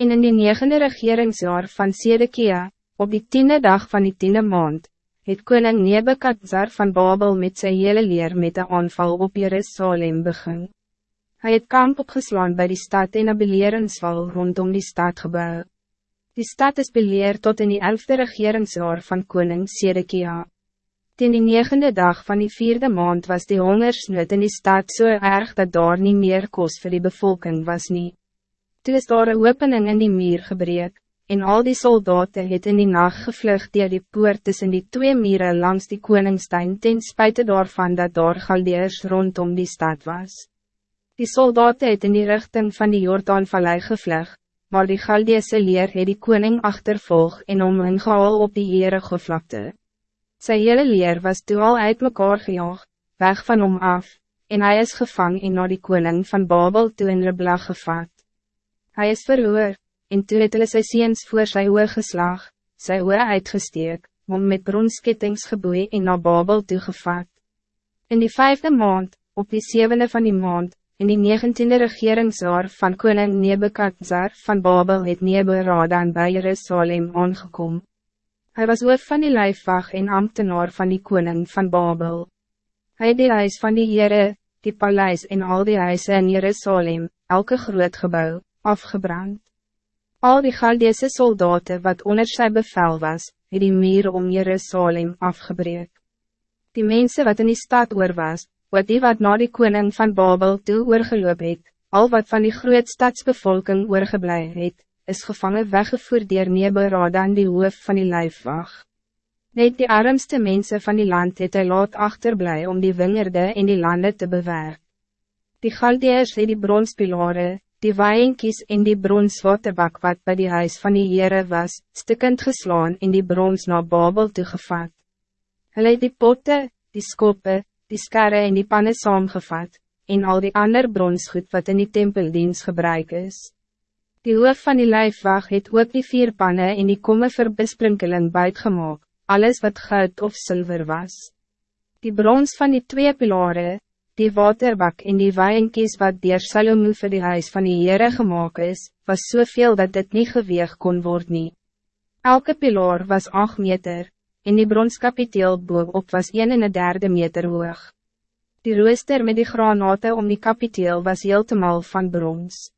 En in die negende regeringsjaar van Sedekia, op die tiende dag van die tiende maand, het koning Nebekadzar van Babel met sy hele leer met de aanval op Jerusalem begin. Hij het kamp opgeslaan bij die stad en een beleringswal rondom die stad gebouw. Die stad is beleer tot in die elfde regeringsjaar van koning Sedekia. Ten die negende dag van die vierde maand was die hongersnood in die stad zo so erg dat daar niet meer kos voor die bevolking was niet. Toe is daar een opening in die muur gebreek, en al die soldaten het in die nacht gevlucht dier die poort tussen die twee mieren langs die koningstuin ten spijte daarvan dat daar galdeers rondom die stad was. Die soldaten het in die richting van die Jordaanvallei gevlucht, maar die galdeese leer het die koning achtervolg en om ingehaal op die Heere gevlakte. Sy hele leer was toe al uit mekaar gejaag, weg van hom af, en hij is gevangen in na die koning van Babel toe in Ribla gevat. Hij is verhoor, en toe het hulle sy seens voor sy oor geslag, sy oor uitgesteek, om met bronskittings geboeid en na Babel toegevat. In die vijfde maand, op die zevende van die maand, in die negentiende regeringsjaar van koning Nebekadzar van Babel het Neberadan bij Jerusalem aangekom. Hij was hoof van die lijfwacht en ambtenaar van die koning van Babel. Hij die huis van die Heere, die paleis en al die huizen in Jerusalem, elke groot gebouw, afgebrand. Al die Galdeese soldaten wat onder sy bevel was, het die meer om Jerusalem afgebreek. Die mensen wat in die stad oor was, wat die wat na die koning van Babel toe oorgeloop het, al wat van die groot stadsbevolking oorgeblij het, is gevangen weggevoerd dier Neberadan die hoof van die lijfwacht. Net die armste mensen van die land het hy laat achterblij om die wingerde en die landen te bewerken. Die Galdeers het die bronspilare, die waaienkies en die bronswaterbak wat bij die huis van die Heere was, stikkend geslaan in die brons na Babel toegevat. Hulle het die potte, die skoppe, die skarre en die panne saamgevat, en al die ander bronsgoed wat in die tempeldienst gebruik is. Die hoof van die lijfwag het ook die vier panne en die komme vir besprinkeling buitgemaak, alles wat goud of zilver was. Die brons van die twee pilare, Die waterbak en die wijnkies wat dier Salomo vir die huis van die Heere gemaakt is, was soveel dat dit niet geweeg kon worden. Elke pilaar was 8 meter, en die bronskapiteel op was 1 en een derde meter hoog. Die rooster met die granaten om die kapiteel was heeltemal van brons.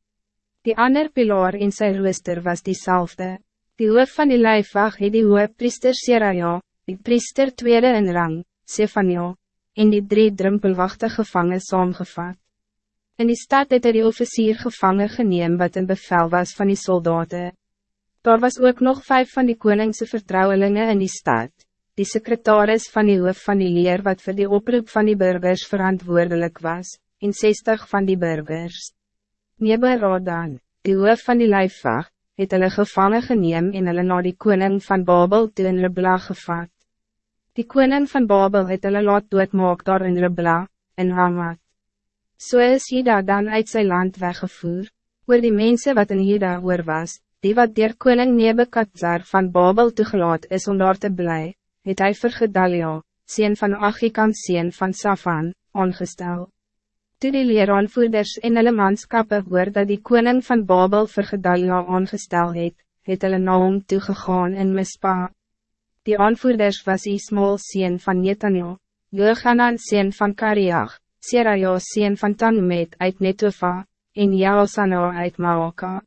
Die ander pilaar in zijn rooster was diezelfde. Die hoof van die lijfwacht het die hoof priester Seraja, die priester tweede in rang, Sefania, en die drie drumpelwachte gevangen saamgevat. In die stad het er die officier gevangen geneem wat een bevel was van die soldaten. Daar was ook nog vijf van die koningse vertrouwelingen in die stad, die secretaris van die hoof van die leer wat voor die oproep van die burgers verantwoordelijk was, en 60 van die burgers. Neberadan, die hoof van die lijfwacht, het hulle gevangen geneem en hulle na die koning van Babel toe in Ribla gevat. Die koning van Babel het hulle laat doodmaak daar in Ribla, in Hamat. So is Hida dan uit zijn land weggevoer, oor die mensen wat in Hida oor was, die wat dier koning Nebekadzar van Babel toegelaat is om daar te bly, het hy vir Gedalia, sien van Achikam sien van Safan, aangestel. Toe die leeraanvoerders en hulle manskappe hoor dat die koning van Babel vir Gedalia aangestel het, het hulle na hom toegegaan in Mispa. Die aanvoerders was Ismael sien van Netanel, Jochanan sien van Kariach, Seraja sien van Tanmet uit Netofa, en Jaosana uit Maoka.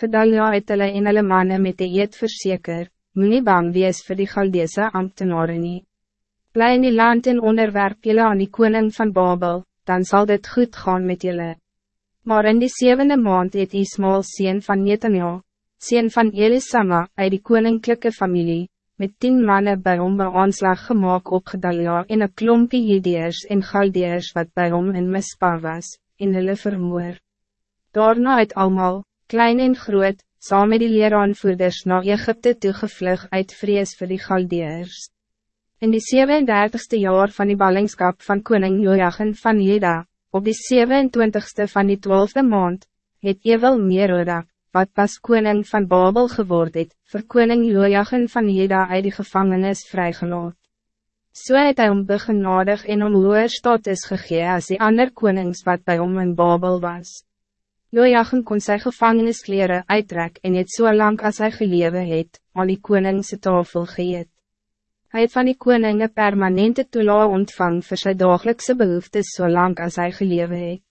Gedalia het hulle en hulle manne met die eed verseker, moet nie bang wees vir die Galdeese ambtenaren nie. Bly in die land en onderwerp julle aan die koning van Babel, dan zal dit goed gaan met julle. Maar in die zevende maand het Ismael sien van Netanel, sien van Elisama uit die koninklijke familie, met tien mannen bij hom een aanslag gemaakt op Gedalia en een klompie Jideers en Galdeers wat bij hom in Mispa was, in hulle vermoor. Daarna het allemaal, klein en groot, saam met die leeraanvoerders na Egypte toegevlug uit vrees voor die Galdeers. In die 37ste jaar van die ballingskap van koning Joachim van Jeda, op die 27ste van die 12e maand, het Ewel Merodak, wat pas koning van Babel geworden het, vir koning Joachim van Jeda uit die gevangenis vrygelaat. So het hy om begenadig en om hoer status gegee as die ander konings wat bij hom in Babel was. Jojagen kon sy gevangeniskleren uittrek en het so lang as hy gelewe het, aan die koningse tafel geëet. Hij het van die koning een permanente toelaat ontvang voor zijn dagelijkse behoeftes so lang as hy gelewe het.